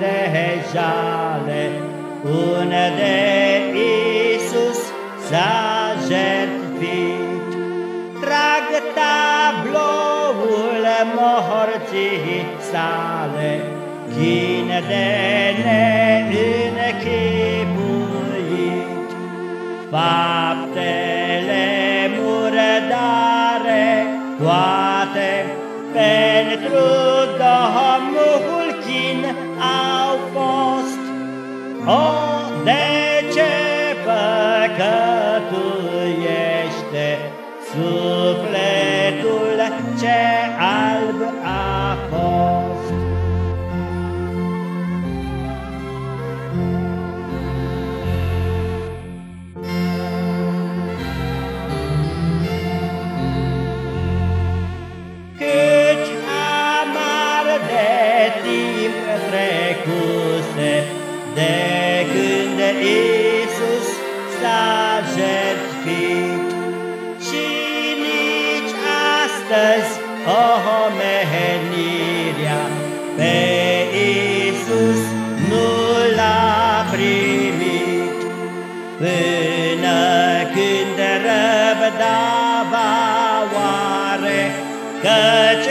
de jale, unde Iisus s-a jertfit. Trag tabloul morții sale, chin de neînchipuit. Faptele murdare toate pentru O, jertfit și nici astăzi omenirea pe Iisus nu l-a primit. Până când răbda va oare căci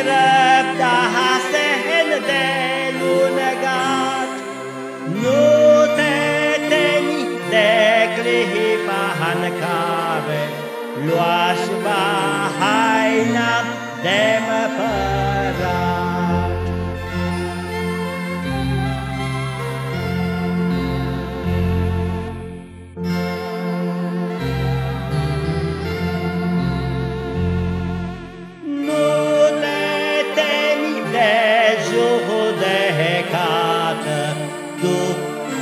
răbda în care luași va haina de măpărat. Nu te temi de judecată, tu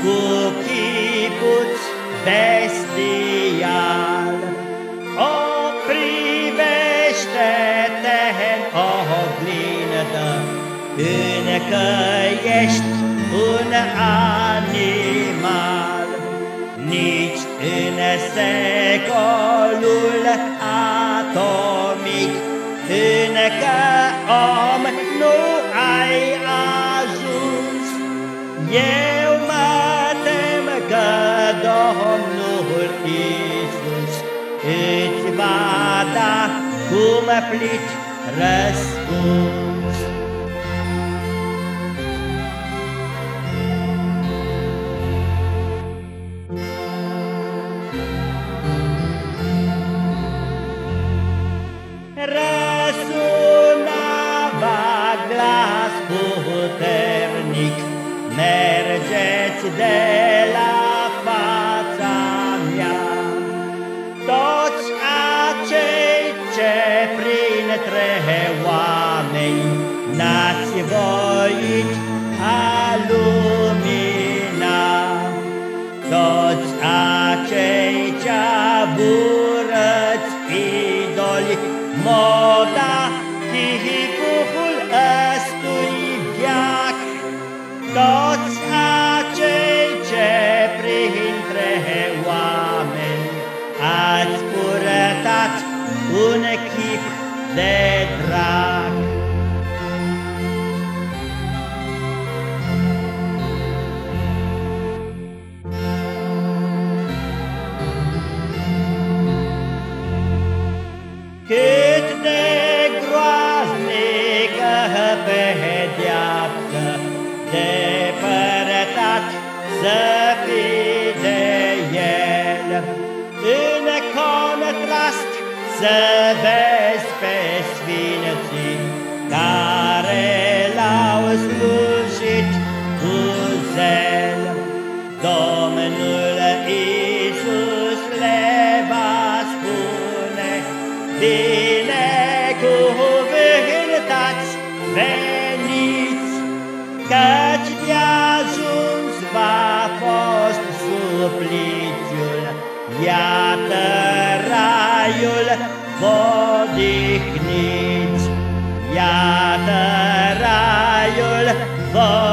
cu chipuți bestial. O privește-te în oglindă, Încă ești un animal, Nici în secolul Domnul Iisus îți va da cum plit răspuns. Răsunava glas puternic, mergeți de printre oameni n-ați voit a lumina. Toți acei ce burăți idoli, moda, chipuhul ăstui viac, toți acei ce printre oameni ați purătat un chip de drag. Cât de groaznică pedeapsă, depărtat să să vezi pe sfinții care l-au slujit cu zel. Domnul Iisus le va spune, binecuvântați veniți, căci de-ajuns va fost supliciul, iată raiul odihniți. Iată raiul vă.